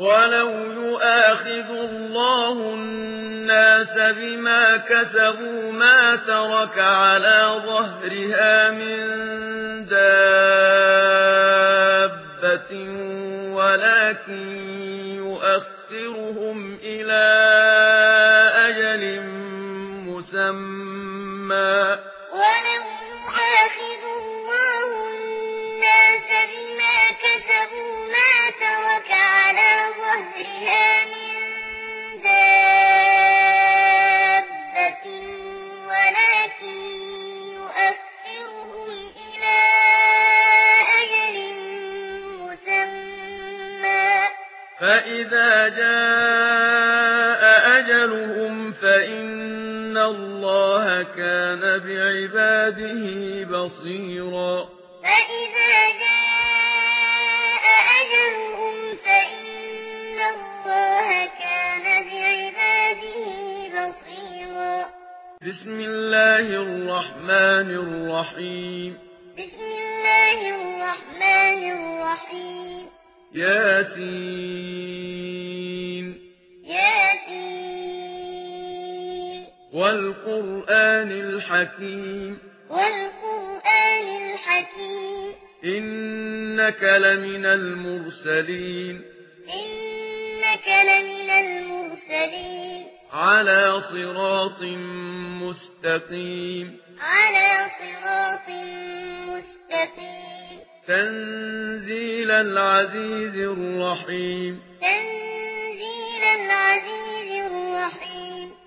ولو يؤاخذ الله الناس بما كسبوا ما ترك على ظهرها من دابة ولكن فإذا جاء أجلهم فإن الله كان بعباده بصيرا فإذا جاء أجلهم فإن الله كان بعباده بصيرا بسم الله الرحمن الرحيم بسم الله الرحمن الرحيم ياسين والقرآن الحكيم. والقرآن الحكيم. إنك لمن المرسلين. إنك لمن المرسلين. على صراط مستقيم. على صراط مستقيم. تنزيل العزيز الرحيم. تنزيل العزيز الرحيم.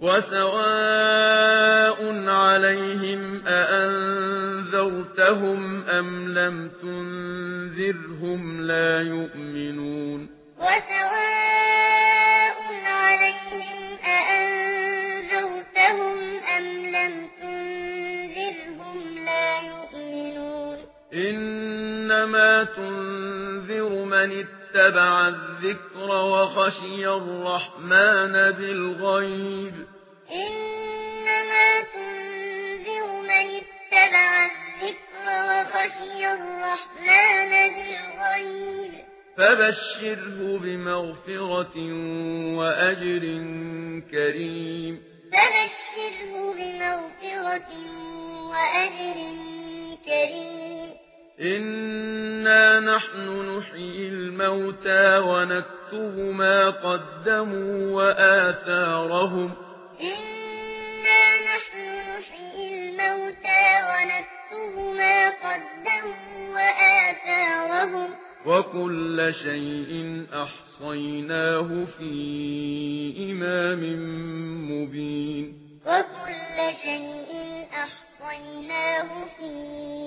وسواء عليهم أأنذرتهم أم لم تنذرهم لا يؤمنون وسواء عليهم أأنذرتهم إنما تنذر من اتبع الذكر وخشي الرحمن بالغيب. إنما تنذر من اتبع الذكر وخشي الرحمن بالغيب. فبشره بمغفرة وأجر كريم. فبشره بمغفرة وأجر كريم. إنا نحن نحيي الموتى ونكتب ما قدموا وآثارهم إنا نحن نحيي الموتى ونكتب ما قدموا وآثارهم وكل شيء أحصيناه في إمام مبين وكل شيء أحصيناه في